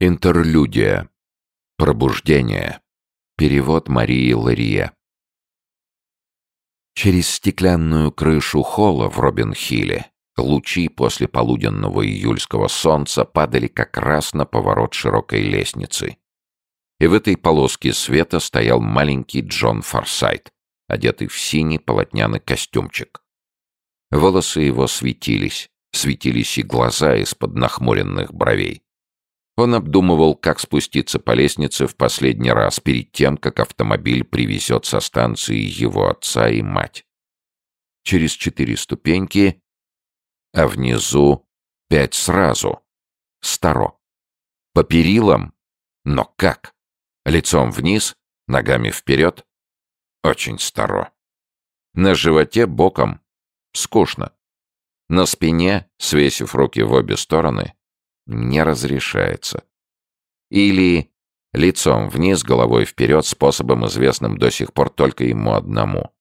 Интерлюдия. Пробуждение. Перевод Марии Ларие. Через стеклянную крышу холла в Робин-Хилле лучи после полуденного июльского солнца падали как раз на поворот широкой лестницы. И в этой полоске света стоял маленький Джон Форсайт, одетый в синий полотняный костюмчик. Волосы его светились, светились и глаза из-под нахмуренных бровей. Он обдумывал, как спуститься по лестнице в последний раз перед тем, как автомобиль привезет со станции его отца и мать. Через четыре ступеньки, а внизу пять сразу. Старо. По перилам? Но как? Лицом вниз, ногами вперед? Очень старо. На животе боком? Скучно. На спине, свесив руки в обе стороны? Не разрешается. Или лицом вниз, головой вперед, способом, известным до сих пор только ему одному.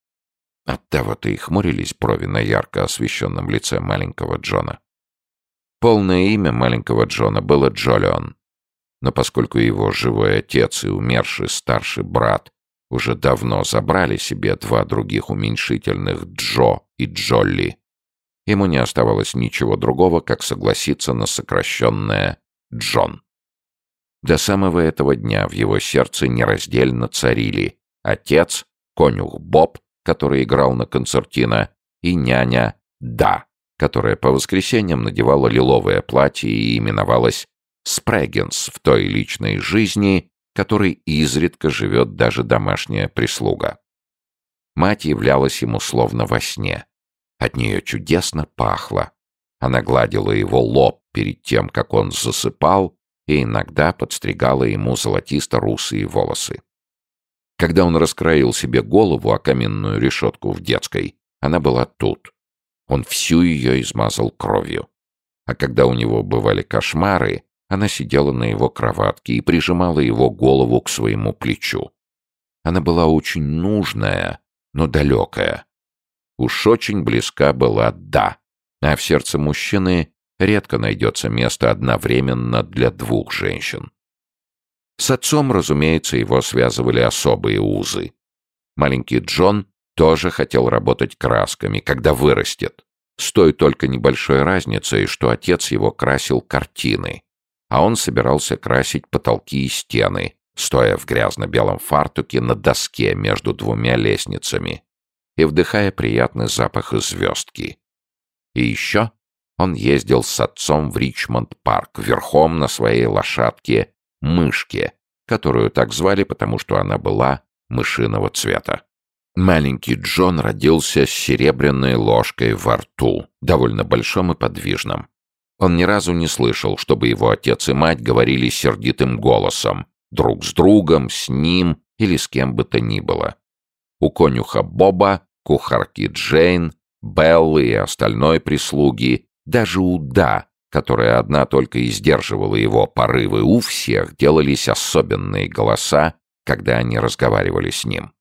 Оттого-то и хмурились брови на ярко освещенном лице маленького Джона. Полное имя маленького Джона было Джолион. Но поскольку его живой отец и умерший старший брат уже давно забрали себе два других уменьшительных Джо и Джолли, Ему не оставалось ничего другого, как согласиться на сокращенное «Джон». До самого этого дня в его сердце нераздельно царили отец, конюх Боб, который играл на концертино, и няня Да, которая по воскресеньям надевала лиловое платье и именовалась Спрэггинс в той личной жизни, которой изредка живет даже домашняя прислуга. Мать являлась ему словно во сне. От нее чудесно пахло. Она гладила его лоб перед тем, как он засыпал, и иногда подстригала ему золотисто-русые волосы. Когда он раскроил себе голову о каменную решетку в детской, она была тут. Он всю ее измазал кровью. А когда у него бывали кошмары, она сидела на его кроватке и прижимала его голову к своему плечу. Она была очень нужная, но далекая, Уж очень близка была «да», а в сердце мужчины редко найдется место одновременно для двух женщин. С отцом, разумеется, его связывали особые узы. Маленький Джон тоже хотел работать красками, когда вырастет. С той только небольшой разницей, что отец его красил картины, а он собирался красить потолки и стены, стоя в грязно-белом фартуке на доске между двумя лестницами и вдыхая приятный запах звездки. И еще он ездил с отцом в Ричмонд-парк верхом на своей лошадке «Мышке», которую так звали, потому что она была мышиного цвета. Маленький Джон родился с серебряной ложкой во рту, довольно большом и подвижном. Он ни разу не слышал, чтобы его отец и мать говорили сердитым голосом, друг с другом, с ним или с кем бы то ни было. У конюха Боба кухарки Джейн, Беллы и остальной прислуги, даже у Да, которая одна только и сдерживала его порывы, у всех делались особенные голоса, когда они разговаривали с ним.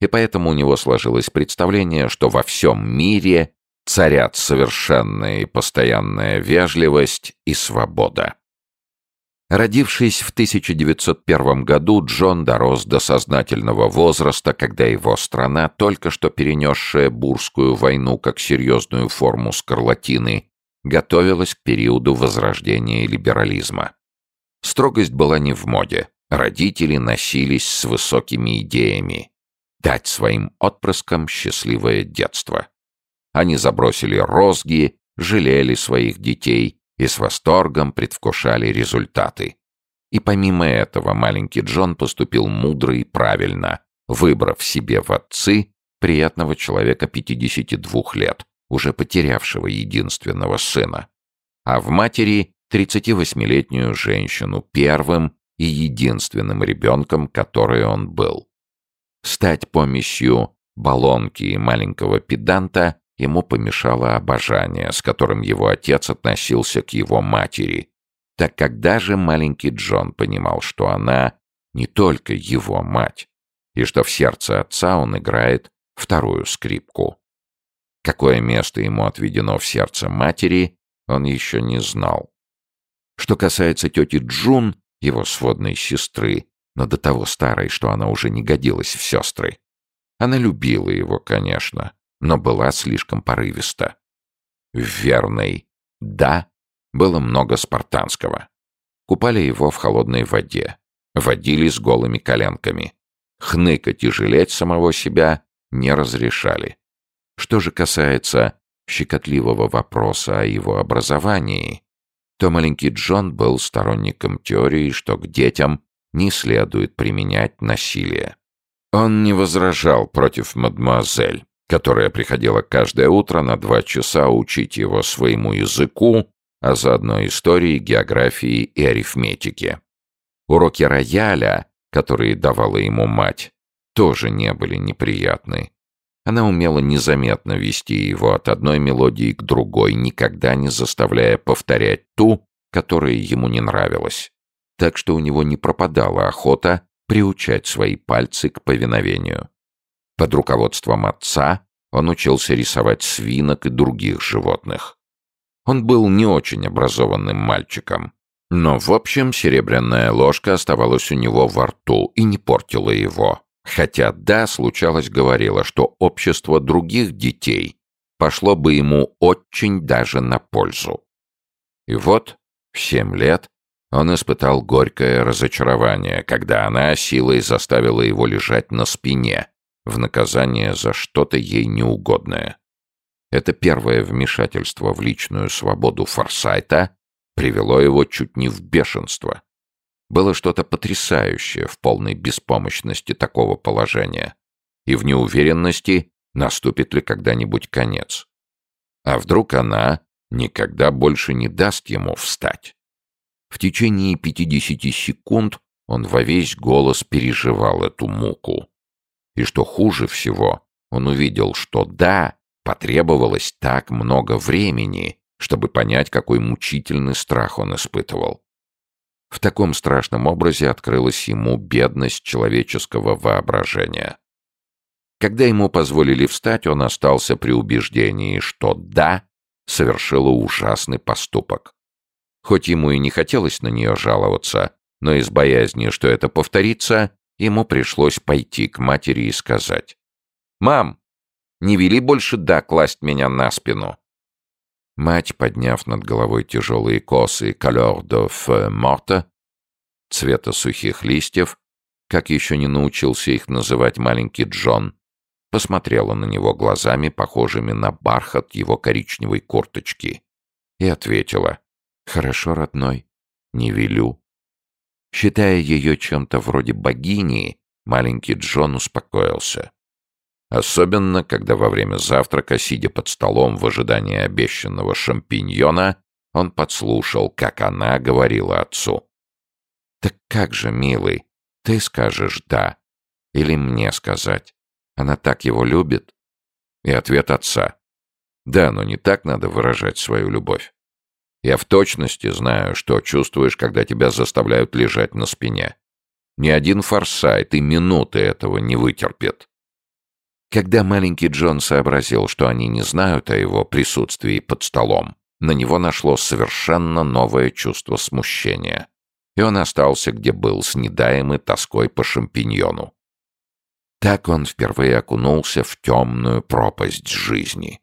И поэтому у него сложилось представление, что во всем мире царят совершенная и постоянная вежливость и свобода. Родившись в 1901 году, Джон дорос до сознательного возраста, когда его страна, только что перенесшая Бурскую войну как серьезную форму скарлатины, готовилась к периоду возрождения либерализма. Строгость была не в моде. Родители носились с высокими идеями. Дать своим отпрыскам счастливое детство. Они забросили розги, жалели своих детей – и с восторгом предвкушали результаты. И помимо этого маленький Джон поступил мудро и правильно, выбрав себе в отцы приятного человека 52 лет, уже потерявшего единственного сына, а в матери 38-летнюю женщину, первым и единственным ребенком, который он был. Стать помощью баллонки и маленького педанта Ему помешало обожание, с которым его отец относился к его матери, так как даже маленький Джон понимал, что она не только его мать, и что в сердце отца он играет вторую скрипку. Какое место ему отведено в сердце матери, он еще не знал. Что касается тети Джун, его сводной сестры, но до того старой, что она уже не годилась в сестры. Она любила его, конечно, но была слишком порывиста. В верной «да» было много спартанского. Купали его в холодной воде, водили с голыми коленками. Хныкать и жалеть самого себя не разрешали. Что же касается щекотливого вопроса о его образовании, то маленький Джон был сторонником теории, что к детям не следует применять насилие. Он не возражал против мадемуазель, которая приходила каждое утро на два часа учить его своему языку, а заодно истории, географии и арифметики. Уроки рояля, которые давала ему мать, тоже не были неприятны. Она умела незаметно вести его от одной мелодии к другой, никогда не заставляя повторять ту, которая ему не нравилась. Так что у него не пропадала охота приучать свои пальцы к повиновению. Под руководством отца он учился рисовать свинок и других животных. Он был не очень образованным мальчиком, но, в общем, серебряная ложка оставалась у него во рту и не портила его. Хотя да, случалось говорила, что общество других детей пошло бы ему очень даже на пользу. И вот, в семь лет, он испытал горькое разочарование, когда она силой заставила его лежать на спине, в наказание за что-то ей неугодное. Это первое вмешательство в личную свободу Форсайта привело его чуть не в бешенство. Было что-то потрясающее в полной беспомощности такого положения и в неуверенности, наступит ли когда-нибудь конец. А вдруг она никогда больше не даст ему встать? В течение 50 секунд он во весь голос переживал эту муку. И что хуже всего, он увидел, что да, потребовалось так много времени, чтобы понять, какой мучительный страх он испытывал. В таком страшном образе открылась ему бедность человеческого воображения. Когда ему позволили встать, он остался при убеждении, что «да» совершила ужасный поступок. Хоть ему и не хотелось на нее жаловаться, но из боязни, что это повторится, ему пришлось пойти к матери и сказать. «Мам, не вели больше «да» класть меня на спину». Мать, подняв над головой тяжелые косы «color de feu morte» цвета сухих листьев, как еще не научился их называть маленький Джон, посмотрела на него глазами, похожими на бархат его коричневой курточки, и ответила «Хорошо, родной, не велю». Считая ее чем-то вроде богини, маленький Джон успокоился. Особенно, когда во время завтрака, сидя под столом в ожидании обещанного шампиньона, он подслушал, как она говорила отцу. «Так как же, милый, ты скажешь «да» или мне сказать? Она так его любит?» И ответ отца. «Да, но не так надо выражать свою любовь. Я в точности знаю, что чувствуешь, когда тебя заставляют лежать на спине. Ни один форсайт и минуты этого не вытерпит. Когда маленький Джон сообразил, что они не знают о его присутствии под столом, на него нашло совершенно новое чувство смущения. И он остался, где был, с недаемой тоской по шампиньону. Так он впервые окунулся в темную пропасть жизни.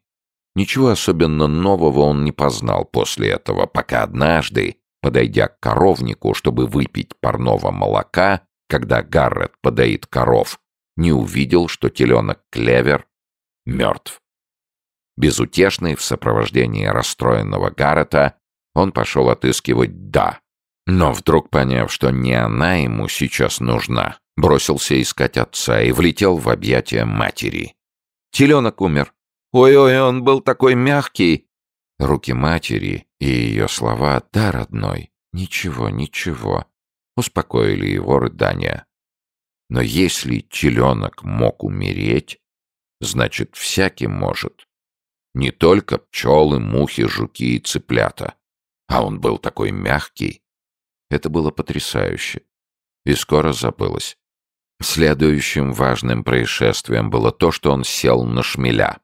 Ничего особенно нового он не познал после этого, пока однажды, подойдя к коровнику, чтобы выпить парного молока, когда Гаррет подоит коров, не увидел, что теленок Клевер мертв. Безутешный в сопровождении расстроенного Гаррета, он пошел отыскивать «да». Но вдруг поняв, что не она ему сейчас нужна, бросился искать отца и влетел в объятия матери. Теленок умер. Ой-ой, он был такой мягкий. Руки матери и ее слова «да, родной, ничего, ничего» успокоили его рыдания. Но если теленок мог умереть, значит, всякий может. Не только пчелы, мухи, жуки и цыплята. А он был такой мягкий. Это было потрясающе. И скоро забылось. Следующим важным происшествием было то, что он сел на шмеля.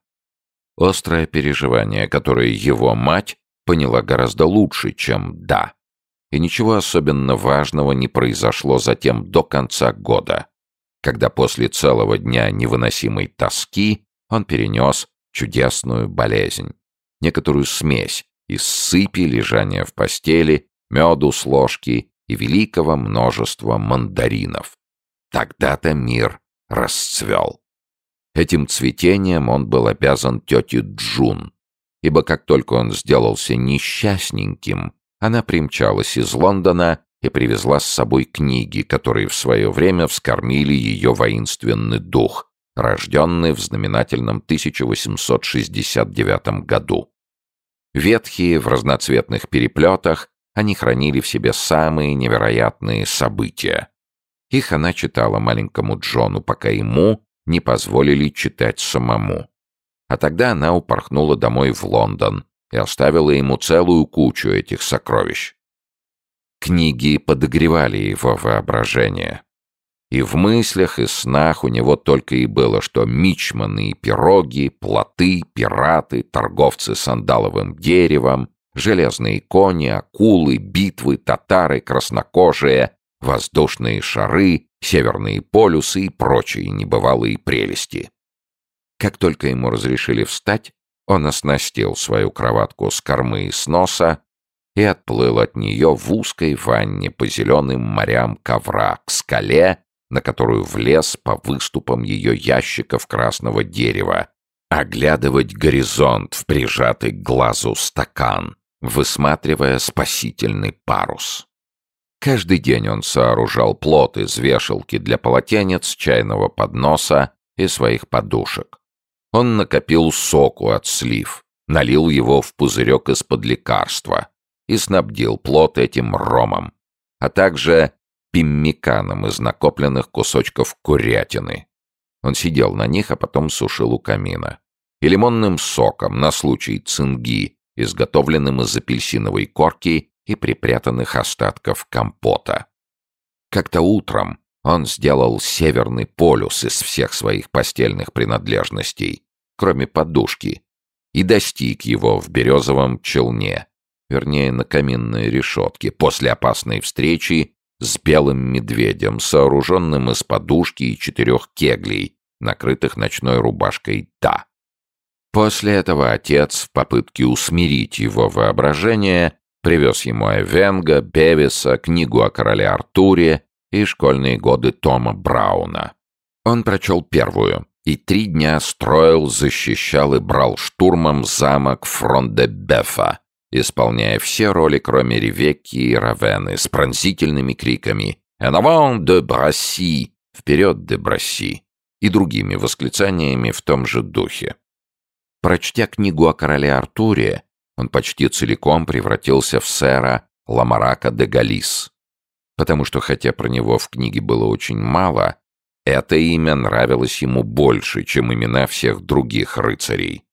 Острое переживание, которое его мать поняла гораздо лучше, чем «да». и ничего особенно важного не произошло затем до конца года, когда после целого дня невыносимой тоски он перенес чудесную болезнь, некоторую смесь из сыпи, лежания в постели, меду с ложки и великого множества мандаринов. Тогда-то мир расцвел. Этим цветением он был обязан тете Джун, ибо как только он сделался несчастненьким, она примчалась из Лондона и привезла с собой книги, которые в свое время вскормили ее воинственный дух, рожденный в знаменательном 1869 году. Ветхие, в разноцветных переплетах, они хранили в себе самые невероятные события. Их она читала маленькому Джону, пока ему не позволили читать самому. А тогда она упорхнула домой в Лондон и оставила ему целую кучу этих сокровищ. Книги подогревали его воображение. И в мыслях и снах у него только и было, что мичманы и пироги, плоты, пираты, торговцы сандаловым деревом, железные кони, акулы, битвы, татары, краснокожие, воздушные шары, северные полюсы и прочие небывалые прелести. Как только ему разрешили встать, он оснастил свою кроватку с кормы и с носа и отплыл от нее в узкой ванне по зеленым морям ковра к скале, на которую влез по выступам ее ящиков красного дерева, оглядывать горизонт в прижатый к глазу стакан, высматривая спасительный парус. Каждый день он сооружал плот из вешалки для полотенец, чайного подноса и своих подушек. Он накопил соку от слив, налил его в пузырек из-под лекарства и снабдил плот этим ромом, а также пиммиканом из накопленных кусочков курятины. Он сидел на них, а потом сушил у камина. И лимонным соком на случай цинги, изготовленным из апельсиновой корки и припрятанных остатков компота. Как-то утром он сделал северный полюс из всех своих постельных принадлежностей, кроме подушки, и достиг его в березовом челне, вернее, на каминной решетке, после опасной встречи с белым медведем, сооруженным из подушки и четырех кеглей, накрытых ночной рубашкой «Та». После этого отец, в попытке усмирить его воображение, привез ему Эвенга, Бевиса, книгу о короле Артуре и школьные годы Тома Брауна. Он прочел первую и три дня строил, защищал и брал штурмом замок Фронт-де-Бефа, исполняя все роли, кроме Ревекки и Равены, с пронзительными криками «En de Brassi!» «Вперед, де Брасси!» и другими восклицаниями в том же духе. Прочтя книгу о короле Артуре, он почти целиком превратился в сэра Ламарака де Галис, потому что, хотя про него в книге было очень мало, это имя нравилось ему больше, чем имена всех других рыцарей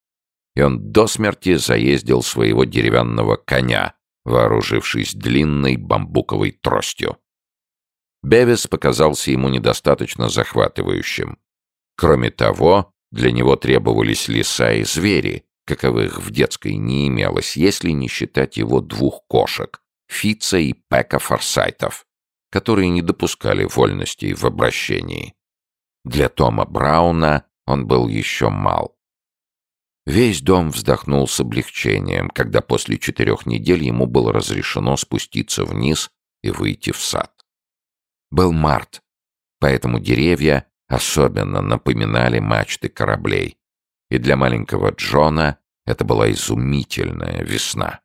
и он до смерти заездил своего деревянного коня, вооружившись длинной бамбуковой тростью. Бевис показался ему недостаточно захватывающим. Кроме того, для него требовались леса и звери, каковых в детской не имелось, если не считать его двух кошек — Фица и Пека Форсайтов, которые не допускали вольностей в обращении. Для Тома Брауна он был еще мал. Весь дом вздохнул с облегчением, когда после четырех недель ему было разрешено спуститься вниз и выйти в сад. Был март, поэтому деревья особенно напоминали мачты кораблей. И для маленького Джона это была изумительная весна.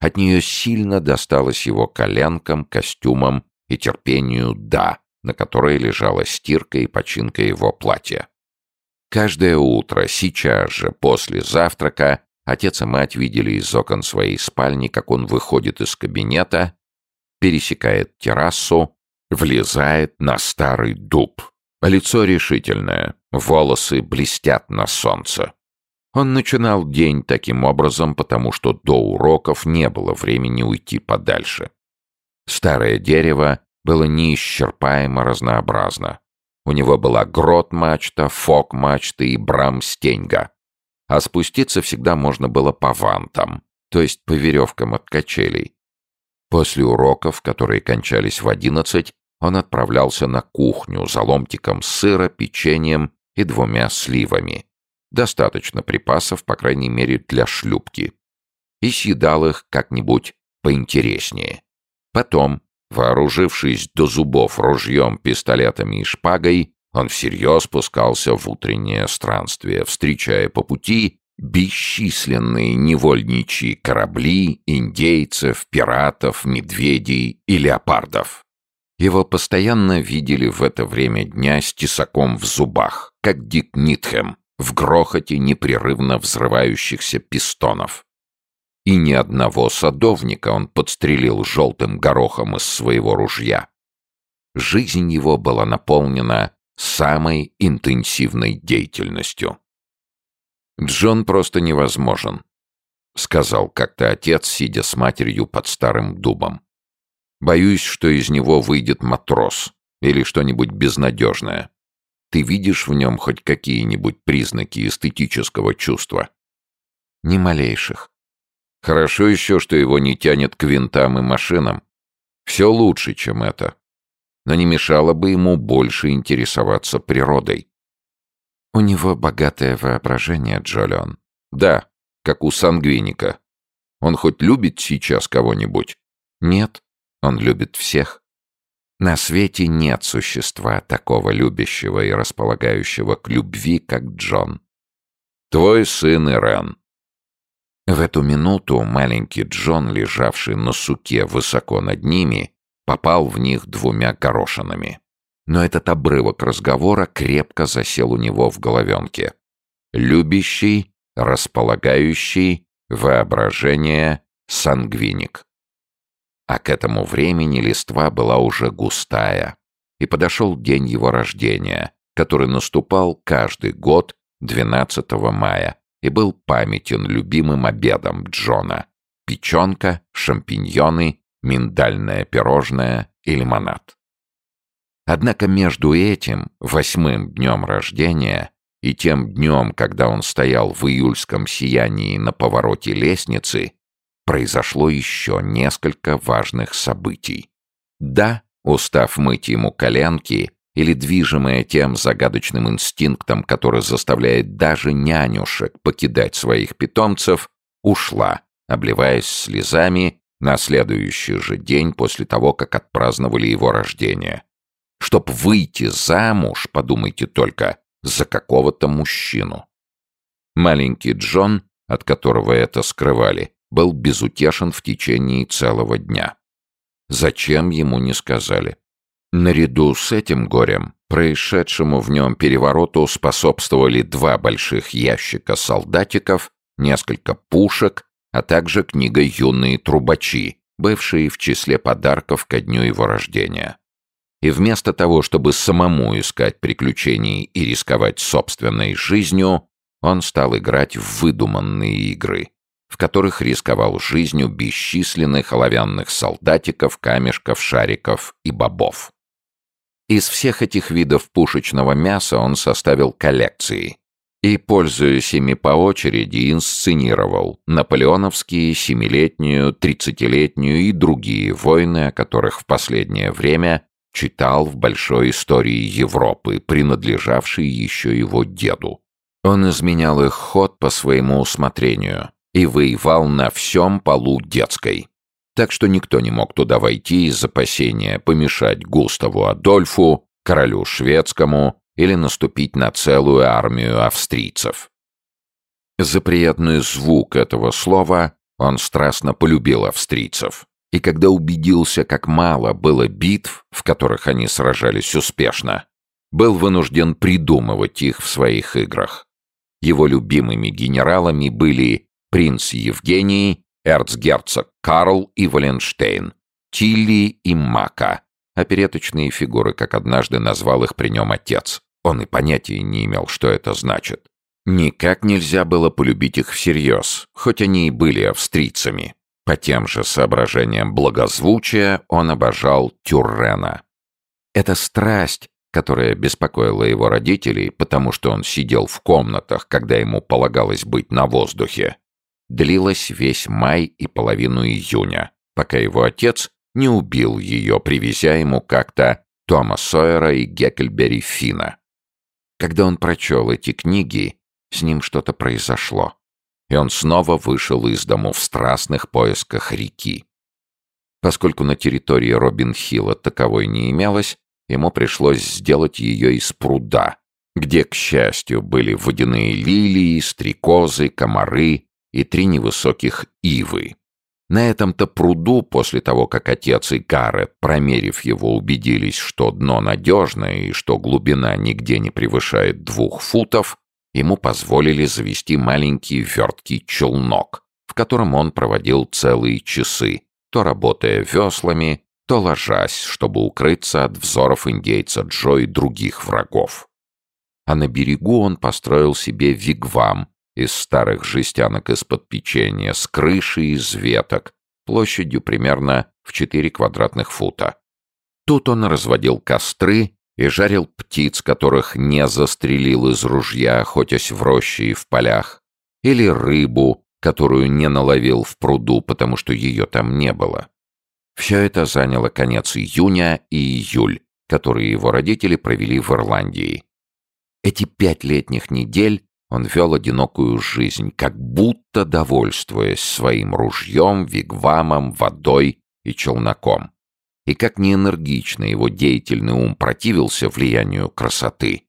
От нее сильно досталось его коленкам, костюмам и терпению «да», на которой лежала стирка и починка его платья. Каждое утро, сейчас же, после завтрака, отец и мать видели из окон своей спальни, как он выходит из кабинета, пересекает террасу, влезает на старый дуб. Лицо решительное, волосы блестят на солнце. Он начинал день таким образом, потому что до уроков не было времени уйти подальше. Старое дерево было неисчерпаемо разнообразно. У него была грот-мачта, фок-мачта и брам-стеньга. А спуститься всегда можно было по вантам, то есть по веревкам от качелей. После уроков, которые кончались в одиннадцать, он отправлялся на кухню за ломтиком сыра, печеньем и двумя сливами. Достаточно припасов, по крайней мере, для шлюпки. И съедал их как-нибудь поинтереснее. Потом, вооружившись до зубов ружьем, пистолетами и шпагой, он всерьез пускался в утреннее странствие, встречая по пути бесчисленные невольничьи корабли, индейцев, пиратов, медведей и леопардов. Его постоянно видели в это время дня с тесаком в зубах, как Дик Нитхэм, в грохоте непрерывно взрывающихся пистонов. И ни одного садовника он подстрелил желтым горохом из своего ружья. Жизнь его была наполнена самой интенсивной деятельностью. «Джон просто невозможен», — сказал как-то отец, сидя с матерью под старым дубом. «Боюсь, что из него выйдет матрос или что-нибудь безнадежное. Ты видишь в нем хоть какие-нибудь признаки эстетического чувства?» «Ни малейших. Хорошо еще, что его не тянет к винтам и машинам. Все лучше, чем это. Но не мешало бы ему больше интересоваться природой. У него богатое воображение, Джолион. Да, как у сангвиника. Он хоть любит сейчас кого-нибудь? Нет, он любит всех. На свете нет существа такого любящего и располагающего к любви, как Джон. Твой сын Ирен. В эту минуту маленький Джон, лежавший на суке высоко над ними, попал в них двумя горошинами но этот обрывок разговора крепко засел у него в головенке. Любящий, располагающий, воображение, сангвиник. А к этому времени листва была уже густая, и подошел день его рождения, который наступал каждый год 12 мая и был памятен любимым обедом Джона — печенка, шампиньоны, миндальное пирожное и лимонад. Однако между этим, восьмым днем рождения, и тем днем, когда он стоял в июльском сиянии на повороте лестницы, произошло еще несколько важных событий. Да, устав мыть ему коленки, или движимая тем загадочным инстинктом, который заставляет даже нянюшек покидать своих питомцев, ушла, обливаясь слезами на следующий же день после того, как отпраздновали его рождение чтоб выйти замуж, подумайте только, за какого-то мужчину. Маленький Джон, от которого это скрывали, был безутешен в течение целого дня. Зачем ему не сказали? Наряду с этим горем, происшедшему в нем перевороту, способствовали два больших ящика солдатиков, несколько пушек, а также книга «Юные трубачи», бывшие в числе подарков ко дню его рождения. И вместо того, чтобы самому искать приключений и рисковать собственной жизнью, он стал играть в выдуманные игры, в которых рисковал жизнью бесчисленных оловянных солдатиков, камешков, шариков и бобов. Из всех этих видов пушечного мяса он составил коллекции и, пользуясь ими по очереди, инсценировал наполеоновские, семилетнюю, тридцатилетнюю и другие войны, о которых в последнее время читал в большой истории Европы, принадлежавшей еще его деду. Он изменял их ход по своему усмотрению и воевал на всем полу детской. Так что никто не мог туда войти из опасения помешать Густаву Адольфу, королю шведскому или наступить на целую армию австрийцев. За приятный звук этого слова он страстно полюбил австрийцев и когда убедился, как мало было битв, в которых они сражались успешно, был вынужден придумывать их в своих играх. Его любимыми генералами были принц Евгений, эрцгерцог Карл и Валенштейн, Тилли и Мака, опереточные фигуры, как однажды назвал их при нем отец. Он и понятия не имел, что это значит. Никак нельзя было полюбить их всерьез, хоть они и были австрийцами. По тем же соображениям благозвучия он обожал Тюррена. Эта страсть, которая беспокоила его родителей, потому что он сидел в комнатах, когда ему полагалось быть на воздухе, длилась весь май и половину июня, пока его отец не убил ее, привезя ему как-то Тома Сойера и Геккельбери Фина. Когда он прочел эти книги, с ним что-то произошло, и он снова вышел из дому в страстных поисках реки. Поскольку на территории Робин-Хилла таковой не имелось, ему пришлось сделать ее из пруда, где, к счастью, были водяные лилии, стрекозы, комары и три невысоких ивы. На этом-то пруду, после того, как отец и Карет, промерив его, убедились, что дно надежное и что глубина нигде не превышает двух футов, ему позволили завести маленький верткий челнок, в котором он проводил целые часы, то работая веслами, то ложась, чтобы укрыться от взоров индейца Джо и других врагов. А на берегу он построил себе вигвам, из старых жестянок из-под печенья с крышей из веток, площадью примерно в 4 квадратных фута. Тут он разводил костры и жарил птиц, которых не застрелил из ружья, охотясь в роще и в полях, или рыбу, которую не наловил в пруду, потому что ее там не было. Все это заняло конец июня и июль, которые его родители провели в Ирландии. Эти пять летних недель он вел одинокую жизнь, как будто довольствуясь своим ружьем, вигвамом, водой и челноком. И как неэнергично его деятельный ум противился влиянию красоты,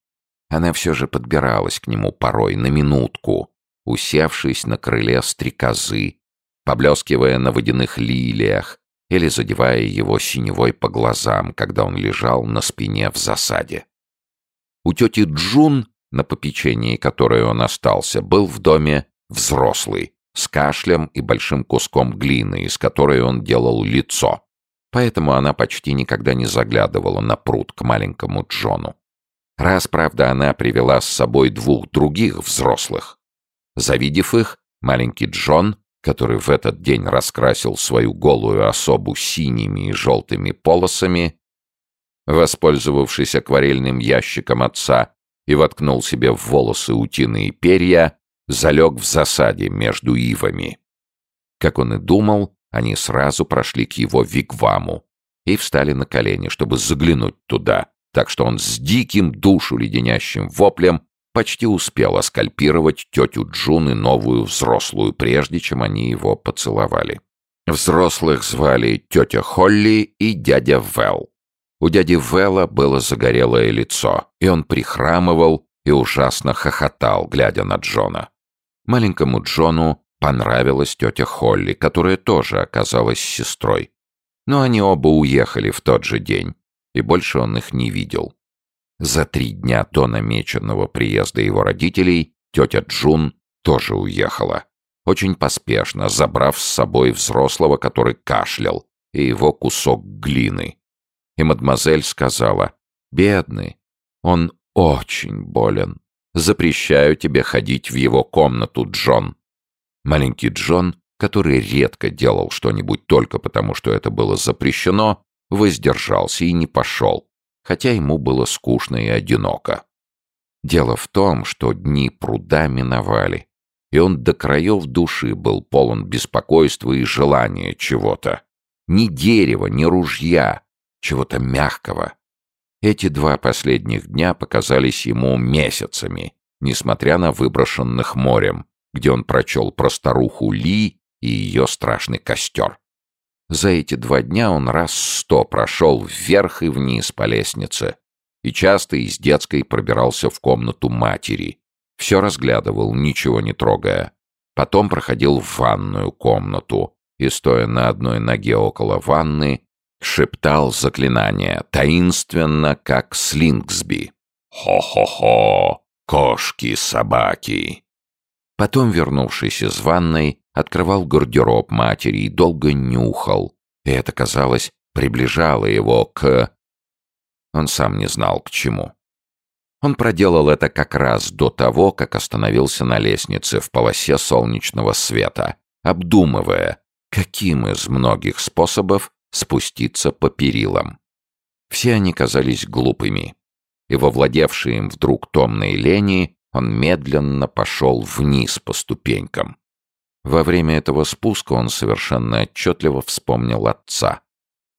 она все же подбиралась к нему порой на минутку, усевшись на крыле стрекозы, поблескивая на водяных лилиях или задевая его синевой по глазам, когда он лежал на спине в засаде. У тети Джун на попечении которой он остался, был в доме взрослый, с кашлем и большим куском глины, из которой он делал лицо. Поэтому она почти никогда не заглядывала на пруд к маленькому Джону. Раз, правда, она привела с собой двух других взрослых. Завидев их, маленький Джон, который в этот день раскрасил свою голую особу синими и желтыми полосами, воспользовавшись акварельным ящиком отца, и воткнул себе в волосы утиные перья, залег в засаде между ивами. Как он и думал, они сразу прошли к его вигваму и встали на колени, чтобы заглянуть туда, так что он с диким душу леденящим воплем почти успел оскальпировать тетю Джун и новую взрослую, прежде чем они его поцеловали. Взрослых звали тетя Холли и дядя Вэл. У дяди Вэлла было загорелое лицо, и он прихрамывал и ужасно хохотал, глядя на Джона. Маленькому Джону понравилась тетя Холли, которая тоже оказалась сестрой. Но они оба уехали в тот же день, и больше он их не видел. За три дня до намеченного приезда его родителей тетя Джун тоже уехала. Очень поспешно, забрав с собой взрослого, который кашлял, и его кусок глины и мадемуазель сказала, «Бедный, он очень болен. Запрещаю тебе ходить в его комнату, Джон». Маленький Джон, который редко делал что-нибудь только потому, что это было запрещено, воздержался и не пошел, хотя ему было скучно и одиноко. Дело в том, что дни пруда миновали, и он до краев души был полон беспокойства и желания чего-то. Ни дерева, ни ружья, чего-то мягкого. Эти два последних дня показались ему месяцами, несмотря на выброшенных морем, где он прочел про старуху Ли и ее страшный костер. За эти два дня он раз сто прошел вверх и вниз по лестнице и часто из детской пробирался в комнату матери. Все разглядывал, ничего не трогая. Потом проходил в ванную комнату и, стоя на одной ноге около ванны, шептал заклинание, таинственно, как Слингсби. «Хо-хо-хо! Кошки-собаки!» Потом, вернувшись из ванной, открывал гардероб матери и долго нюхал, и это, казалось, приближало его к... Он сам не знал, к чему. Он проделал это как раз до того, как остановился на лестнице в полосе солнечного света, обдумывая, каким из многих способов спуститься по перилам. Все они казались глупыми, и во владевшей им вдруг томной лени он медленно пошел вниз по ступенькам. Во время этого спуска он совершенно отчетливо вспомнил отца.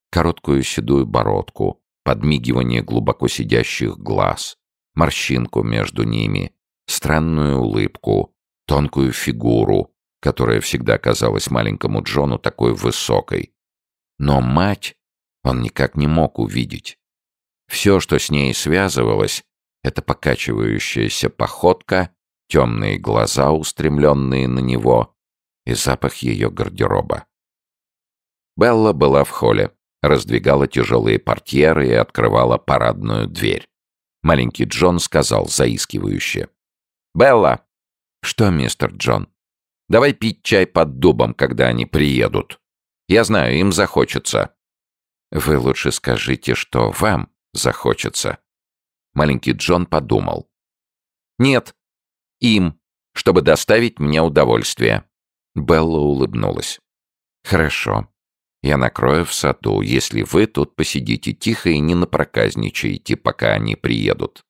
Короткую седую бородку, подмигивание глубоко сидящих глаз, морщинку между ними, странную улыбку, тонкую фигуру, которая всегда казалась маленькому Джону такой высокой. Но мать он никак не мог увидеть. Все, что с ней связывалось, это покачивающаяся походка, темные глаза, устремленные на него, и запах ее гардероба. Белла была в холле, раздвигала тяжелые портьеры и открывала парадную дверь. Маленький Джон сказал заискивающе. «Белла!» «Что, мистер Джон?» «Давай пить чай под дубом, когда они приедут. Я знаю, им захочется». «Вы лучше скажите, что вам захочется». Маленький Джон подумал. «Нет, им, чтобы доставить мне удовольствие». Белла улыбнулась. «Хорошо. Я накрою в саду, если вы тут посидите тихо и не напроказничаете, пока они приедут».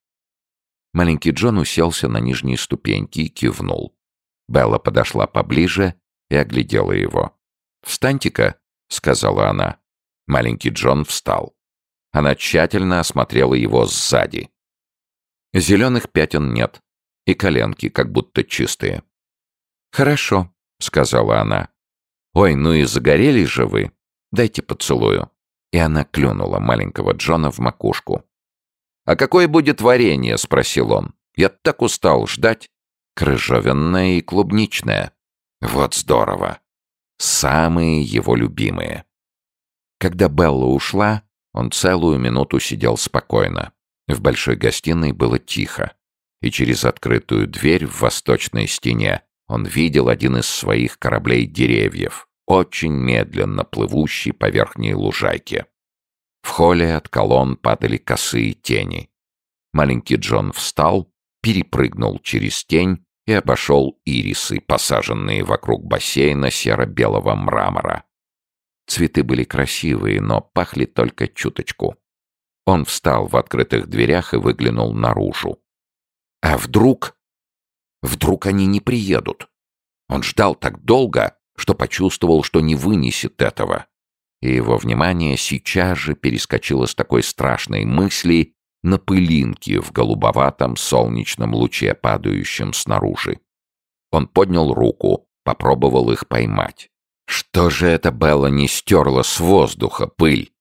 Маленький Джон уселся на нижние ступеньки и кивнул. Белла подошла поближе и оглядела его. «Встаньте-ка», — сказала она. Маленький Джон встал. Она тщательно осмотрела его сзади. Зеленых пятен нет, и коленки как будто чистые. «Хорошо», — сказала она. «Ой, ну и загорелись же вы. Дайте поцелую». И она клюнула маленького Джона в макушку. «А какое будет варенье?» — спросил он. «Я так устал ждать». «Крыжовенное и клубничное». «Вот здорово. Самые его любимые». Когда Белла ушла, он целую минуту сидел спокойно. В большой гостиной было тихо. И через открытую дверь в восточной стене он видел один из своих кораблей деревьев, очень медленно плывущий по верхней лужайке. В холле от колонн падали косые тени. Маленький Джон встал, перепрыгнул через тень и обошел ирисы, посаженные вокруг бассейна серо-белого мрамора. Цветы были красивые, но пахли только чуточку. Он встал в открытых дверях и выглянул наружу. А вдруг... Вдруг они не приедут? Он ждал так долго, что почувствовал, что не вынесет этого. И его внимание сейчас же перескочило с такой страшной мысли на пылинки в голубоватом солнечном луче, падающем снаружи. Он поднял руку, попробовал их поймать. Что же это Белла не стерла с воздуха пыль?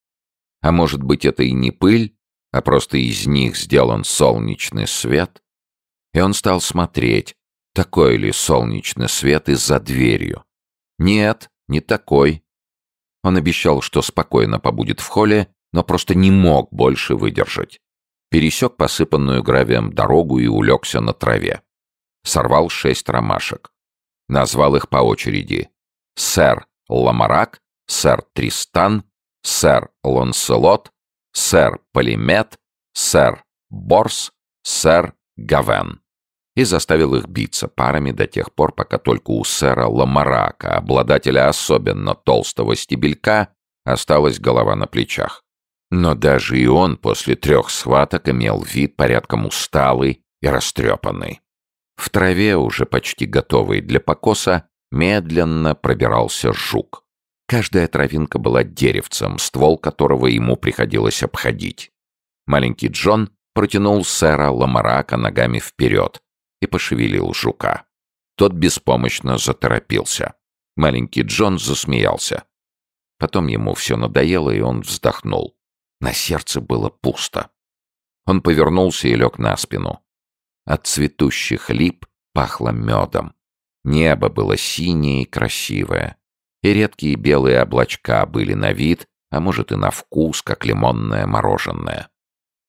А может быть, это и не пыль, а просто из них сделан солнечный свет? И он стал смотреть, такой ли солнечный свет из-за дверью. Нет, не такой. Он обещал, что спокойно побудет в холле, но просто не мог больше выдержать. Пересек посыпанную гравием дорогу и улегся на траве. Сорвал шесть ромашек. Назвал их по очереди. Сэр Ламарак, сэр Тристан, сэр Лонселот, сэр Полимет, сэр Борс, сэр Гавен и заставил их биться парами до тех пор, пока только у сэра Ламарака, обладателя особенно толстого стебелька, осталась голова на плечах. Но даже и он после трех схваток имел вид порядком усталый и растрепанный. В траве, уже почти готовый для покоса, медленно пробирался жук. Каждая травинка была деревцем, ствол которого ему приходилось обходить. Маленький Джон протянул сэра Ламарака ногами вперед, и пошевелил жука. Тот беспомощно заторопился. Маленький Джон засмеялся. Потом ему все надоело, и он вздохнул. На сердце было пусто. Он повернулся и лег на спину. От цветущих лип пахло медом. Небо было синее и красивое. И редкие белые облачка были на вид, а может и на вкус, как лимонное мороженое.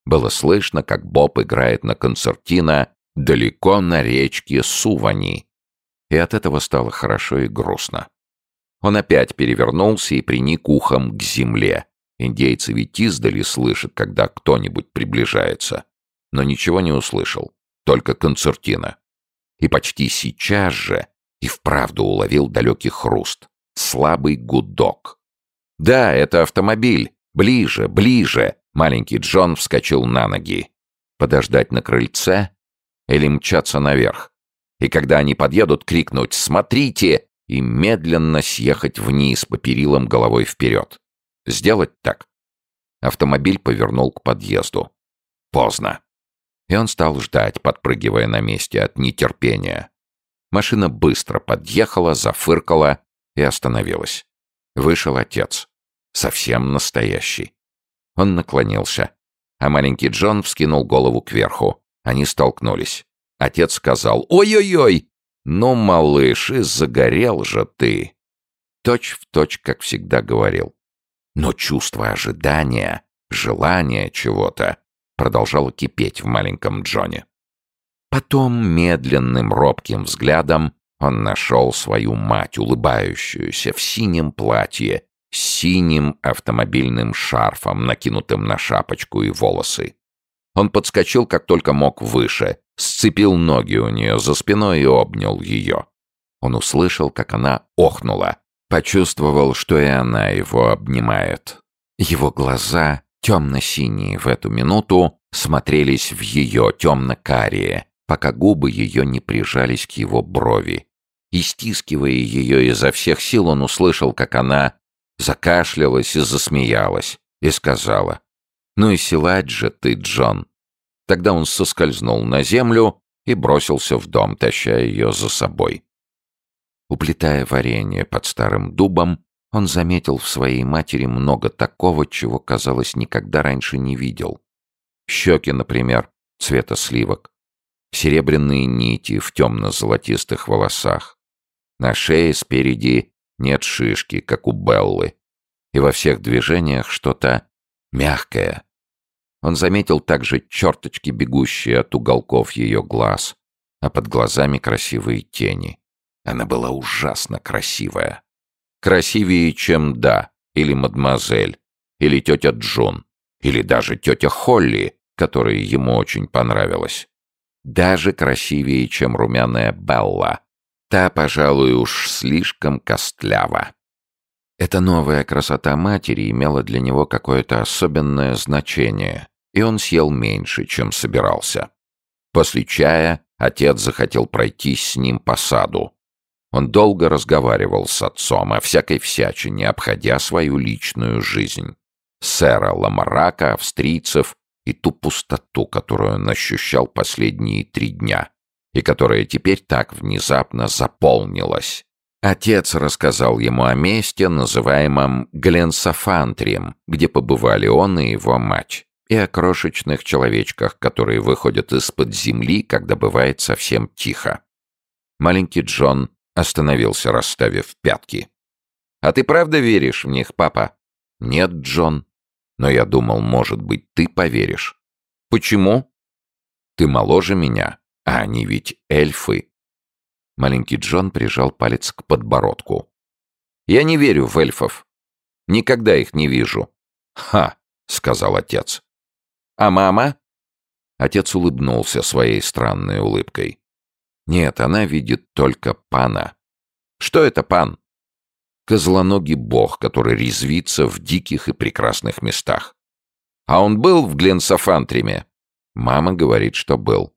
Было слышно, как Боб играет на концертино далеко на речке Сувани. И от этого стало хорошо и грустно. Он опять перевернулся и приник ухом к земле. Индейцы ведь издали слышат, когда кто-нибудь приближается. Но ничего не услышал, только концертина. И почти сейчас же и вправду уловил далекий хруст, слабый гудок. «Да, это автомобиль! Ближе, ближе!» Маленький Джон вскочил на ноги. Подождать на крыльце или мчаться наверх. И когда они подъедут, крикнуть «Смотрите! и медленно съехать вниз по перилам головой вперед. Сделать так. Автомобиль повернул к подъезду. Поздно. И он стал ждать, подпрыгивая на месте от нетерпения. Машина быстро подъехала, зафыркала и остановилась. Вышел отец. Совсем настоящий. Он наклонился, а маленький Джон вскинул голову кверху. Они столкнулись. Отец сказал «Ой-ой-ой!» «Ну, малыш, и загорел же ты!» Точь в точь, как всегда говорил. Но чувство ожидания, желания чего-то продолжало кипеть в маленьком Джоне. Потом медленным робким взглядом он нашел свою мать, улыбающуюся в синем платье, с синим автомобильным шарфом, накинутым на шапочку и волосы. Он подскочил, как только мог, выше, сцепил ноги у нее за спиной и обнял ее. Он услышал, как она охнула, почувствовал, что и она его обнимает. Его глаза, темно-синие в эту минуту, смотрелись в ее темно-карие, пока губы ее не прижались к его брови. И стискивая ее изо всех сил, он услышал, как она закашлялась и засмеялась, и сказала, «Ну и силать же ты, Джон!» Тогда он соскользнул на землю и бросился в дом, таща ее за собой. Уплетая варенье под старым дубом, он заметил в своей матери много такого, чего, казалось, никогда раньше не видел. Щеки, например, цвета сливок, серебряные нити в темно-золотистых волосах. На шее спереди нет шишки, как у Беллы, и во всех движениях что-то мягкое. Он заметил также черточки, бегущие от уголков ее глаз, а под глазами красивые тени. Она была ужасно красивая. Красивее, чем Да, или Мадемуазель, или тетя Джун, или даже тетя Холли, которая ему очень понравилась. Даже красивее, чем румяная Белла. Та, пожалуй, уж слишком костлява. Эта новая красота матери имела для него какое-то особенное значение, и он съел меньше, чем собирался. После чая отец захотел пройтись с ним по саду. Он долго разговаривал с отцом о всякой всячине, обходя свою личную жизнь. Сэра Ламарака, австрийцев и ту пустоту, которую он ощущал последние три дня, и которая теперь так внезапно заполнилась. Отец рассказал ему о месте, называемом Гленсофантрием, где побывали он и его мать, и о крошечных человечках, которые выходят из-под земли, когда бывает совсем тихо. Маленький Джон остановился, расставив пятки. «А ты правда веришь в них, папа?» «Нет, Джон. Но я думал, может быть, ты поверишь. Почему? Ты моложе меня, а они ведь эльфы. Маленький Джон прижал палец к подбородку. Я не верю в эльфов. Никогда их не вижу. Ха, сказал отец. А мама? Отец улыбнулся своей странной улыбкой. Нет, она видит только пана. Что это пан? козлоногий бог, который резвится в диких и прекрасных местах. А он был в Гленсофантриме? Мама говорит, что был.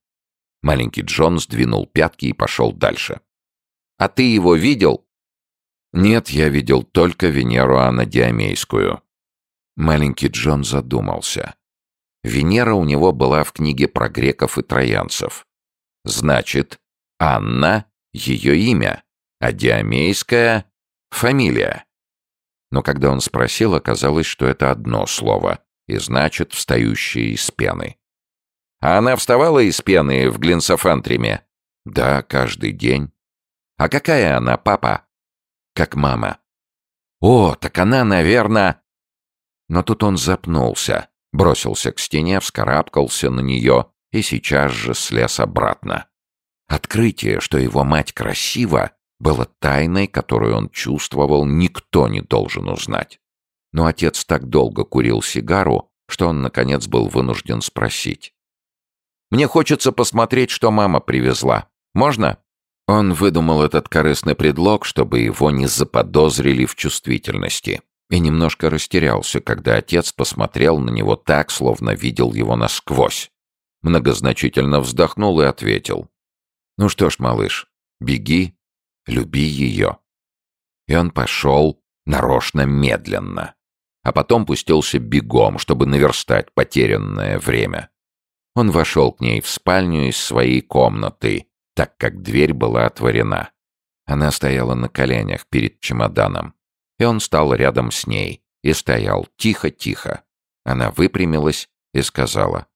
Маленький Джон сдвинул пятки и пошел дальше. «А ты его видел?» «Нет, я видел только Венеру Анадиамейскую». Маленький Джон задумался. Венера у него была в книге про греков и троянцев. Значит, Анна — ее имя, а Диамейская Фамилия. Но когда он спросил, оказалось, что это одно слово, и значит «встающая из пены». А она вставала из пены в глинсофантриме? Да, каждый день. А какая она, папа? Как мама. О, так она, наверное... Но тут он запнулся, бросился к стене, вскарабкался на нее и сейчас же слез обратно. Открытие, что его мать красива, было тайной, которую он чувствовал, никто не должен узнать. Но отец так долго курил сигару, что он, наконец, был вынужден спросить. «Мне хочется посмотреть, что мама привезла. Можно?» Он выдумал этот корыстный предлог, чтобы его не заподозрили в чувствительности, и немножко растерялся, когда отец посмотрел на него так, словно видел его насквозь. Многозначительно вздохнул и ответил. «Ну что ж, малыш, беги Люби ее. И он пошел нарочно медленно, а потом пустился бегом, чтобы наверстать потерянное время. Он вошел к ней в спальню из своей комнаты, так как дверь была отворена. Она стояла на коленях перед чемоданом, и он стал рядом с ней и стоял тихо-тихо. Она выпрямилась и сказала.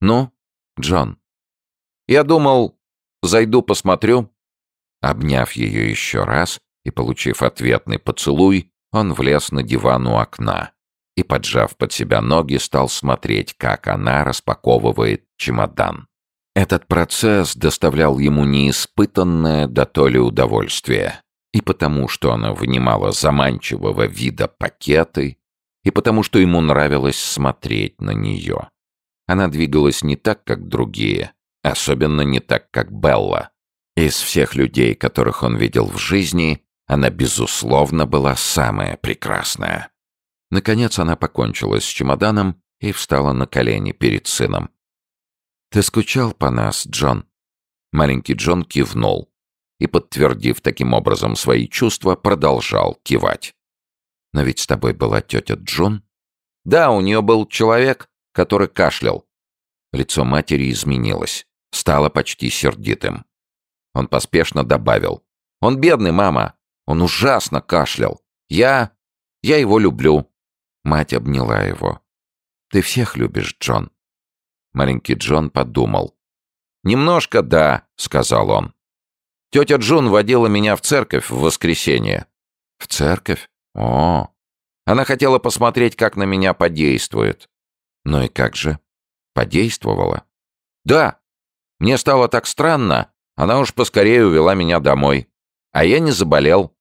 «Ну, Джон?» «Я думал, зайду посмотрю». Обняв ее еще раз и получив ответный поцелуй, он влез на диван у окна и, поджав под себя ноги, стал смотреть, как она распаковывает чемодан. Этот процесс доставлял ему неиспытанное до то ли удовольствие. И потому, что она вынимала заманчивого вида пакеты, и потому, что ему нравилось смотреть на нее. Она двигалась не так, как другие, особенно не так, как Белла. Из всех людей, которых он видел в жизни, она, безусловно, была самая прекрасная. Наконец она покончила с чемоданом и встала на колени перед сыном. «Ты скучал по нас, Джон?» Маленький Джон кивнул и, подтвердив таким образом свои чувства, продолжал кивать. «Но ведь с тобой была тетя Джон?» «Да, у нее был человек, который кашлял». Лицо матери изменилось, стало почти сердитым. Он поспешно добавил. «Он бедный, мама. Он ужасно кашлял. Я... я его люблю». Мать обняла его. «Ты всех любишь, Джон?» Маленький Джон подумал. «Немножко да», — сказал он. «Тетя Джун водила меня в церковь в воскресенье». «В церковь? О!» Она хотела посмотреть, как на меня подействует. «Ну и как же? Подействовала?» «Да. Мне стало так странно. Она уж поскорее увела меня домой. А я не заболел.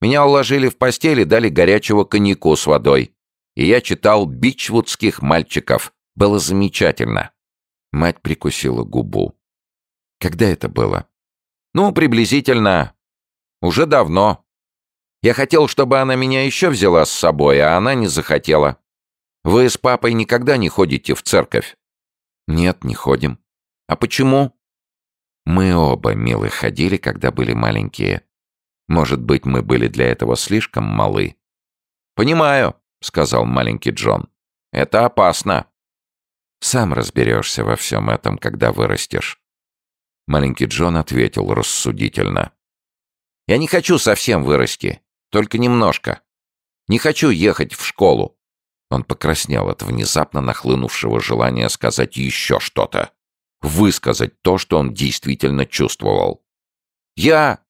Меня уложили в постель и дали горячего коньяку с водой. И я читал бичвудских мальчиков. Было замечательно. Мать прикусила губу. Когда это было? Ну, приблизительно. Уже давно. Я хотел, чтобы она меня еще взяла с собой, а она не захотела. Вы с папой никогда не ходите в церковь? Нет, не ходим. А почему? Мы оба, милы, ходили, когда были маленькие. Может быть, мы были для этого слишком малы?» «Понимаю», — сказал маленький Джон. «Это опасно». «Сам разберешься во всем этом, когда вырастешь». Маленький Джон ответил рассудительно. «Я не хочу совсем вырасти, только немножко. Не хочу ехать в школу». Он покраснел от внезапно нахлынувшего желания сказать еще что-то. Высказать то, что он действительно чувствовал. «Я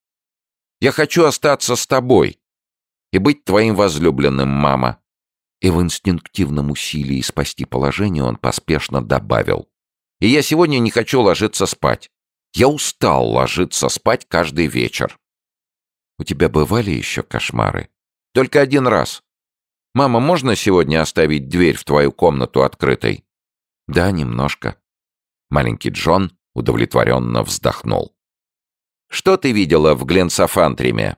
я хочу остаться с тобой и быть твоим возлюбленным, мама». И в инстинктивном усилии спасти положение он поспешно добавил. «И я сегодня не хочу ложиться спать. Я устал ложиться спать каждый вечер». «У тебя бывали еще кошмары?» «Только один раз. Мама, можно сегодня оставить дверь в твою комнату открытой?» «Да, немножко». Маленький Джон удовлетворенно вздохнул. Что ты видела в Гленсафантриме?»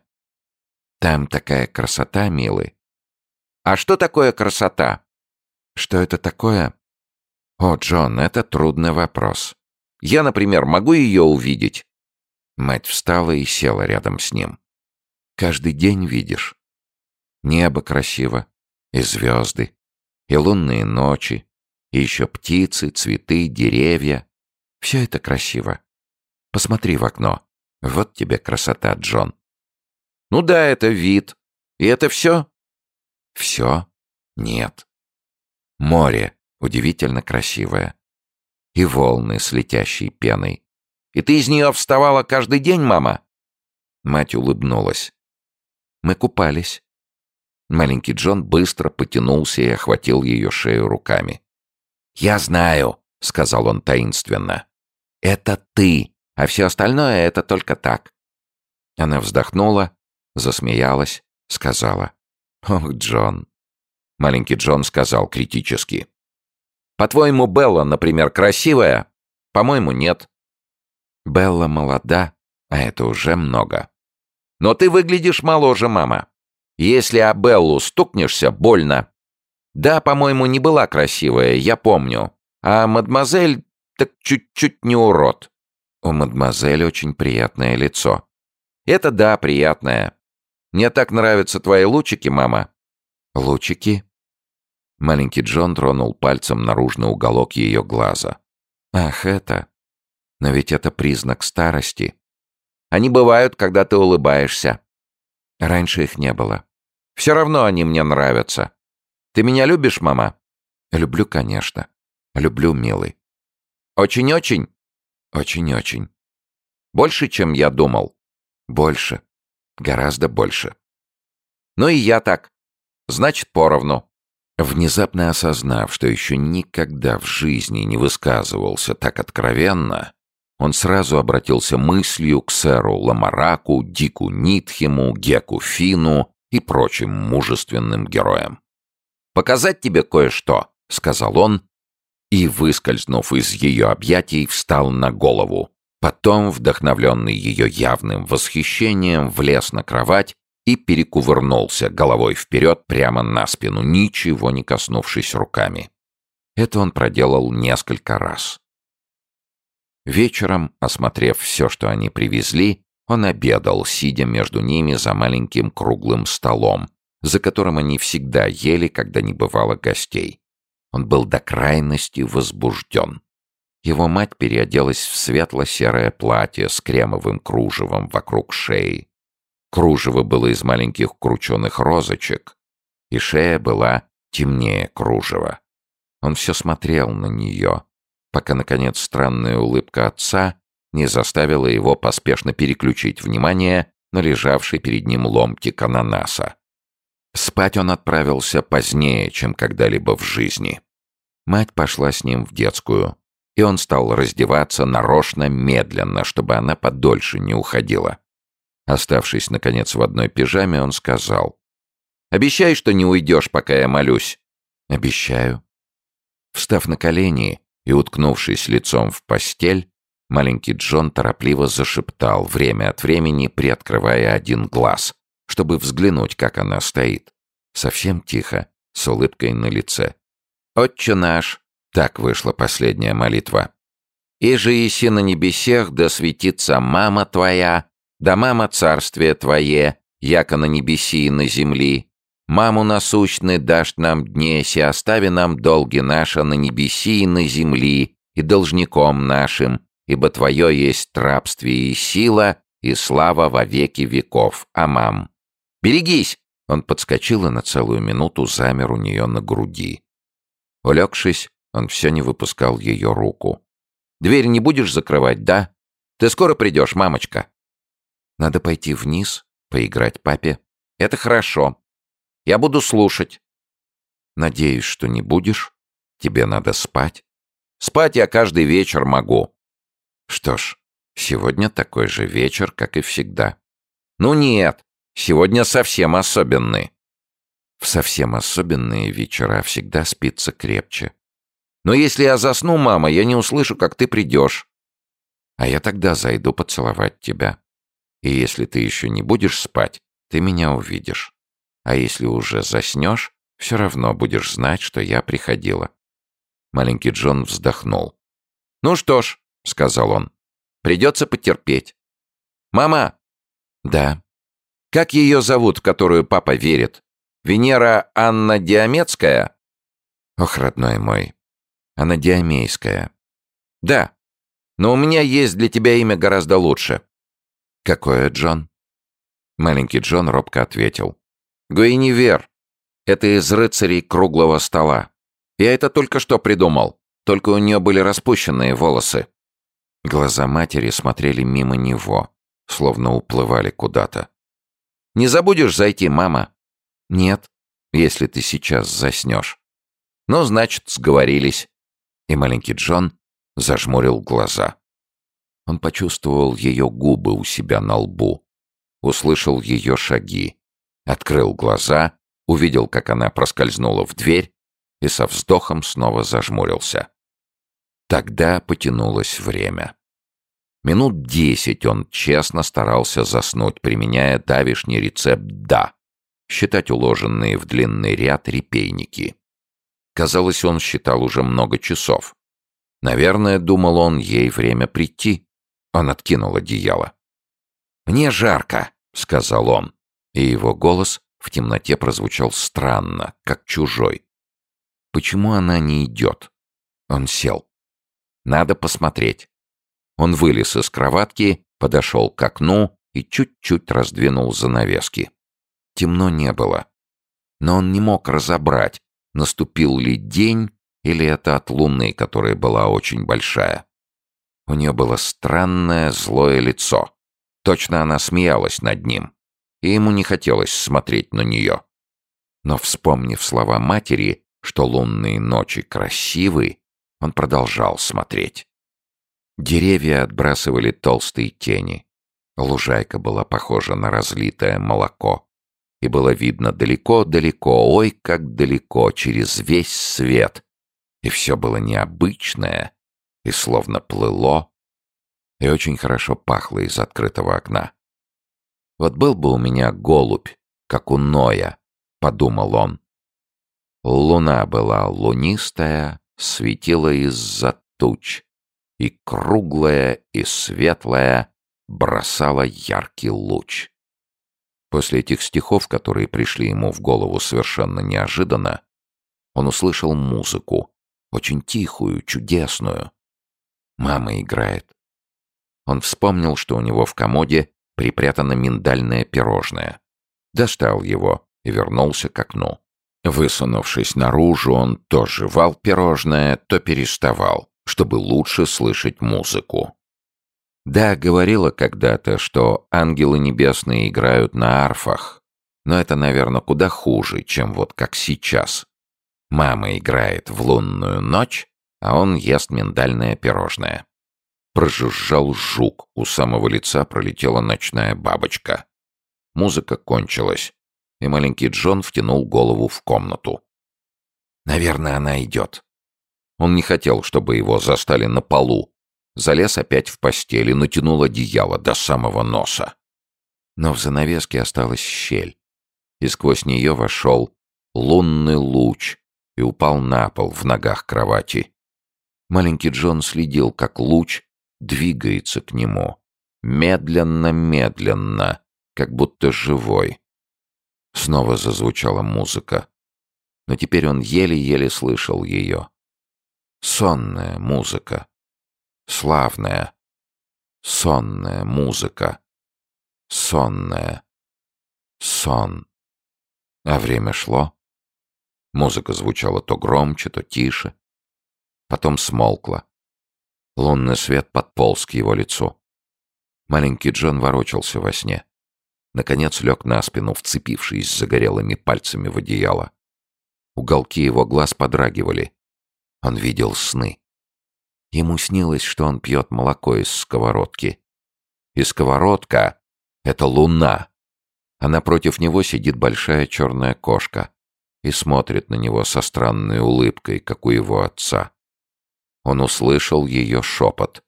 «Там такая красота, милый». «А что такое красота?» «Что это такое?» «О, Джон, это трудный вопрос. Я, например, могу ее увидеть?» Мать встала и села рядом с ним. «Каждый день видишь. Небо красиво, и звезды, и лунные ночи, и еще птицы, цветы, деревья. Все это красиво. Посмотри в окно. Вот тебе красота, Джон. Ну да, это вид. И это все? Все? Нет. Море удивительно красивое. И волны с летящей пеной. И ты из нее вставала каждый день, мама? Мать улыбнулась. Мы купались. Маленький Джон быстро потянулся и охватил ее шею руками. «Я знаю», — сказал он таинственно. «Это ты а все остальное — это только так». Она вздохнула, засмеялась, сказала. «Ох, Джон». Маленький Джон сказал критически. «По-твоему, Белла, например, красивая? По-моему, нет». «Белла молода, а это уже много». «Но ты выглядишь моложе, мама. Если о Беллу стукнешься, больно». «Да, по-моему, не была красивая, я помню. А мадемуазель так чуть-чуть не урод». У мадемуазель очень приятное лицо. Это да, приятное. Мне так нравятся твои лучики, мама». «Лучики?» Маленький Джон тронул пальцем наружный уголок ее глаза. «Ах, это! Но ведь это признак старости. Они бывают, когда ты улыбаешься. Раньше их не было. Все равно они мне нравятся. Ты меня любишь, мама?» «Люблю, конечно. Люблю, милый». «Очень-очень?» «Очень-очень». «Больше, чем я думал?» «Больше. Гораздо больше». «Ну и я так. Значит, поровну». Внезапно осознав, что еще никогда в жизни не высказывался так откровенно, он сразу обратился мыслью к сэру Ламараку, Дику Нитхему, Геку Фину и прочим мужественным героям. «Показать тебе кое-что», — сказал он, и, выскользнув из ее объятий, встал на голову. Потом, вдохновленный ее явным восхищением, влез на кровать и перекувырнулся головой вперед прямо на спину, ничего не коснувшись руками. Это он проделал несколько раз. Вечером, осмотрев все, что они привезли, он обедал, сидя между ними за маленьким круглым столом, за которым они всегда ели, когда не бывало гостей. Он был до крайности возбужден. Его мать переоделась в светло-серое платье с кремовым кружевом вокруг шеи, Кружево было из маленьких крученых розочек, и шея была темнее кружева. Он все смотрел на нее, пока, наконец, странная улыбка отца не заставила его поспешно переключить внимание на лежавший перед ним ломтик ананаса. Спать он отправился позднее, чем когда-либо в жизни. Мать пошла с ним в детскую, и он стал раздеваться нарочно медленно, чтобы она подольше не уходила. Оставшись, наконец, в одной пижаме, он сказал. «Обещай, что не уйдешь, пока я молюсь». «Обещаю». Встав на колени и уткнувшись лицом в постель, маленький Джон торопливо зашептал, время от времени приоткрывая один глаз, чтобы взглянуть, как она стоит. Совсем тихо, с улыбкой на лице. «Отче наш!» — так вышла последняя молитва. «И же еси на небесех, да светится мама твоя, да мама царствие Твое, яко на небеси и на земли. Маму насущный дашь нам днеси, остави нам долги наши на небеси и на земли, и должником нашим, ибо Твое есть рабствие и сила, и слава во веки веков. Амам. Берегись!» Он подскочил и на целую минуту замер у нее на груди. Улегшись, он все не выпускал ее руку. «Дверь не будешь закрывать, да? Ты скоро придешь, мамочка?» Надо пойти вниз, поиграть папе. Это хорошо. Я буду слушать. Надеюсь, что не будешь. Тебе надо спать. Спать я каждый вечер могу. Что ж, сегодня такой же вечер, как и всегда. Ну нет, сегодня совсем особенный. В совсем особенные вечера всегда спится крепче. Но если я засну, мама, я не услышу, как ты придешь. А я тогда зайду поцеловать тебя. И если ты еще не будешь спать, ты меня увидишь. А если уже заснешь, все равно будешь знать, что я приходила». Маленький Джон вздохнул. «Ну что ж», — сказал он, — «придется потерпеть». «Мама!» «Да». «Как ее зовут, в которую папа верит? Венера Анна Диамецкая?» «Ох, родной мой, она Диамейская». «Да, но у меня есть для тебя имя гораздо лучше. «Какое, Джон?» Маленький Джон робко ответил. «Гуинивер. Это из рыцарей круглого стола. Я это только что придумал. Только у нее были распущенные волосы». Глаза матери смотрели мимо него, словно уплывали куда-то. «Не забудешь зайти, мама?» «Нет, если ты сейчас заснешь». «Ну, значит, сговорились». И маленький Джон зажмурил глаза. Он почувствовал ее губы у себя на лбу, услышал ее шаги, открыл глаза, увидел, как она проскользнула в дверь и со вздохом снова зажмурился. Тогда потянулось время. Минут десять он честно старался заснуть, применяя давишний рецепт «да», считать уложенные в длинный ряд репейники. Казалось, он считал уже много часов. Наверное, думал он, ей время прийти. Он откинул одеяло. «Мне жарко», — сказал он. И его голос в темноте прозвучал странно, как чужой. Почему она не идет? Он сел. Надо посмотреть. Он вылез из кроватки, подошел к окну и чуть-чуть раздвинул занавески. Темно не было. Но он не мог разобрать, наступил ли день или это от луны, которая была очень большая. У нее было странное злое лицо. Точно она смеялась над ним, и ему не хотелось смотреть на нее. Но, вспомнив слова матери, что лунные ночи красивы, он продолжал смотреть. Деревья отбрасывали толстые тени. Лужайка была похожа на разлитое молоко. И было видно далеко-далеко, ой, как далеко, через весь свет. И все было необычное, и словно плыло, и очень хорошо пахло из открытого окна. «Вот был бы у меня голубь, как у Ноя», — подумал он. Луна была лунистая, светила из-за туч, и круглая, и светлая бросала яркий луч. После этих стихов, которые пришли ему в голову совершенно неожиданно, он услышал музыку, очень тихую, чудесную. Мама играет. Он вспомнил, что у него в комоде припрятано миндальное пирожное. Достал его и вернулся к окну. Высунувшись наружу, он то жевал пирожное, то переставал, чтобы лучше слышать музыку. Да, говорила когда-то, что ангелы небесные играют на арфах, но это, наверное, куда хуже, чем вот как сейчас. Мама играет в лунную ночь, а он ест миндальное пирожное. Прожужжал жук, у самого лица пролетела ночная бабочка. Музыка кончилась, и маленький Джон втянул голову в комнату. Наверное, она идет. Он не хотел, чтобы его застали на полу. Залез опять в постель и натянул одеяло до самого носа. Но в занавеске осталась щель, и сквозь нее вошел лунный луч, и упал на пол в ногах кровати. Маленький Джон следил, как луч двигается к нему. Медленно-медленно, как будто живой. Снова зазвучала музыка. Но теперь он еле-еле слышал ее. Сонная музыка. Славная. Сонная музыка. Сонная. Сон. А время шло. Музыка звучала то громче, то тише. Потом смолкла. Лунный свет подполз к его лицу. Маленький Джон ворочался во сне. Наконец лег на спину, вцепившись загорелыми пальцами в одеяло. Уголки его глаз подрагивали. Он видел сны. Ему снилось, что он пьет молоко из сковородки. И сковородка — это луна. А напротив него сидит большая черная кошка и смотрит на него со странной улыбкой, как у его отца. Он услышал ее шепот.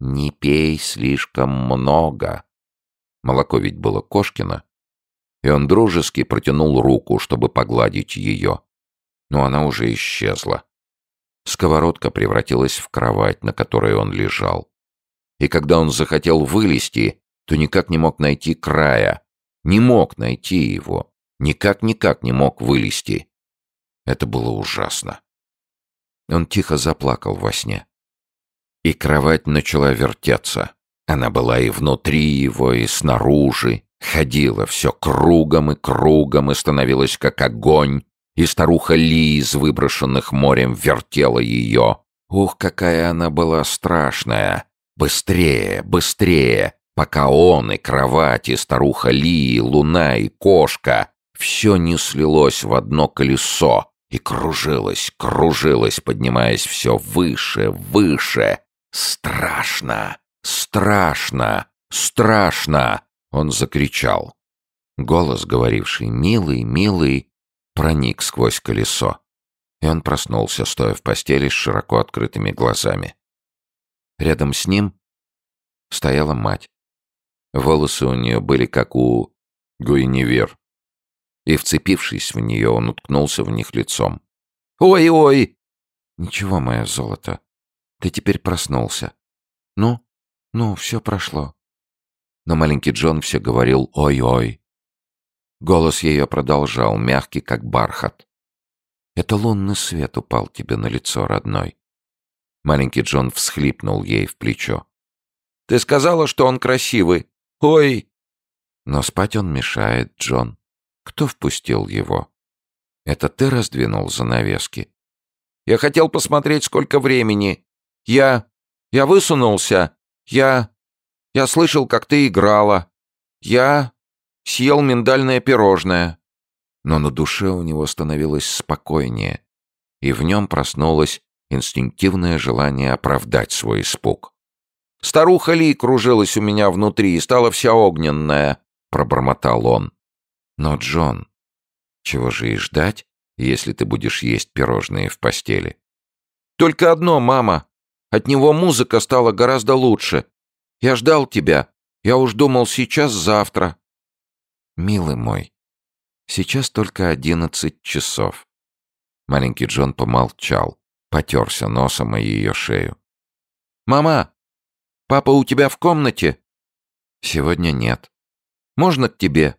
«Не пей слишком много». Молоко ведь было Кошкино. И он дружески протянул руку, чтобы погладить ее. Но она уже исчезла. Сковородка превратилась в кровать, на которой он лежал. И когда он захотел вылезти, то никак не мог найти края. Не мог найти его. Никак-никак не мог вылезти. Это было ужасно. Он тихо заплакал во сне. И кровать начала вертеться. Она была и внутри его, и снаружи. Ходила все кругом и кругом и становилась как огонь. И старуха Ли из выброшенных морем вертела ее. Ух, какая она была страшная! Быстрее, быстрее! Пока он и кровать, и старуха Ли, и луна, и кошка все не слилось в одно колесо и кружилось, кружилось, поднимаясь все выше, выше. «Страшно! Страшно! Страшно!» Он закричал. Голос, говоривший «Милый, милый», проник сквозь колесо. И он проснулся, стоя в постели с широко открытыми глазами. Рядом с ним стояла мать. Волосы у нее были как у Гуиневер, и, вцепившись в нее, он уткнулся в них лицом. «Ой-ой!» «Ничего, мое золото, ты теперь проснулся. Ну, ну, все прошло». Но маленький Джон все говорил «ой-ой». Голос ее продолжал, мягкий, как бархат. «Это лунный свет упал тебе на лицо, родной». Маленький Джон всхлипнул ей в плечо. «Ты сказала, что он красивый. Ой!» «Но спать он мешает, Джон. Кто впустил его?» «Это ты раздвинул занавески?» «Я хотел посмотреть, сколько времени. Я... я высунулся. Я... я слышал, как ты играла. Я съел миндальное пирожное». Но на душе у него становилось спокойнее, и в нем проснулось инстинктивное желание оправдать свой испуг. «Старуха Ли кружилась у меня внутри и стала вся огненная», — пробормотал он. «Но, Джон, чего же и ждать, если ты будешь есть пирожные в постели?» «Только одно, мама. От него музыка стала гораздо лучше. Я ждал тебя. Я уж думал, сейчас завтра». «Милый мой, сейчас только одиннадцать часов». Маленький Джон помолчал, потерся носом о ее шею. «Мама, папа у тебя в комнате?» «Сегодня нет. Можно к тебе?»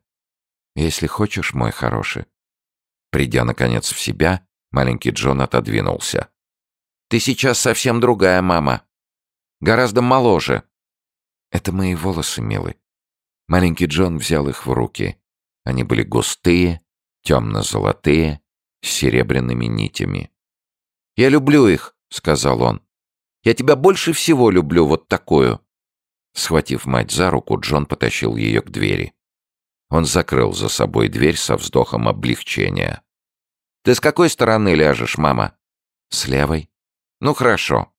«Если хочешь, мой хороший». Придя, наконец, в себя, маленький Джон отодвинулся. «Ты сейчас совсем другая мама. Гораздо моложе». «Это мои волосы, милый. Маленький Джон взял их в руки. Они были густые, темно-золотые, с серебряными нитями. «Я люблю их», — сказал он. «Я тебя больше всего люблю вот такую». Схватив мать за руку, Джон потащил ее к двери. Он закрыл за собой дверь со вздохом облегчения. «Ты с какой стороны ляжешь, мама?» «С левой». «Ну, хорошо».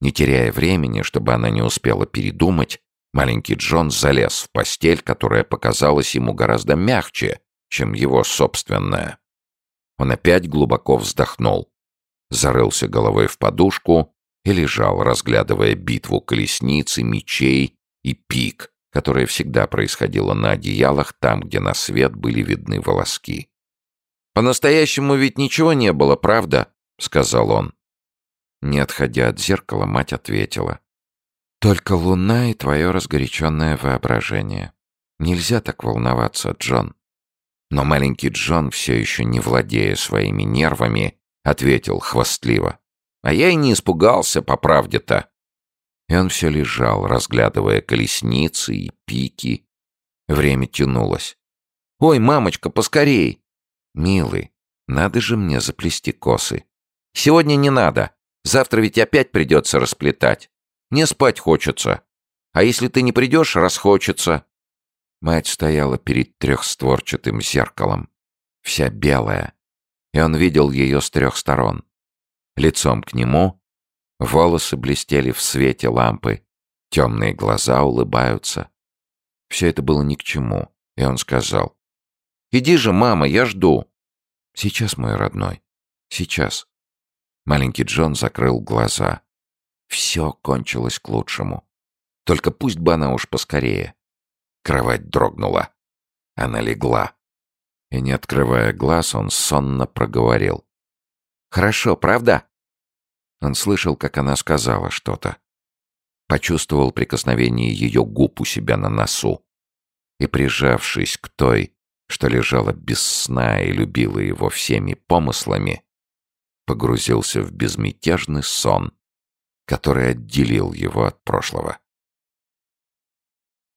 Не теряя времени, чтобы она не успела передумать, Маленький Джон залез в постель, которая показалась ему гораздо мягче, чем его собственная. Он опять глубоко вздохнул, зарылся головой в подушку и лежал, разглядывая битву колесницы, мечей и пик, которая всегда происходила на одеялах там, где на свет были видны волоски. «По-настоящему ведь ничего не было, правда?» — сказал он. Не отходя от зеркала, мать ответила. Только луна и твое разгоряченное воображение. Нельзя так волноваться, Джон. Но маленький Джон, все еще не владея своими нервами, ответил хвастливо. А я и не испугался, по правде-то. И он все лежал, разглядывая колесницы и пики. Время тянулось. «Ой, мамочка, поскорей!» «Милый, надо же мне заплести косы». «Сегодня не надо. Завтра ведь опять придется расплетать». Мне спать хочется. А если ты не придешь, расхочется». Мать стояла перед трехстворчатым зеркалом, вся белая, и он видел ее с трех сторон. Лицом к нему волосы блестели в свете лампы, темные глаза улыбаются. Все это было ни к чему, и он сказал, «Иди же, мама, я жду». «Сейчас, мой родной, сейчас». Маленький Джон закрыл глаза. Все кончилось к лучшему. Только пусть бы она уж поскорее. Кровать дрогнула. Она легла. И, не открывая глаз, он сонно проговорил. «Хорошо, правда?» Он слышал, как она сказала что-то. Почувствовал прикосновение ее губ у себя на носу. И, прижавшись к той, что лежала без сна и любила его всеми помыслами, погрузился в безмятежный сон, который отделил его от прошлого.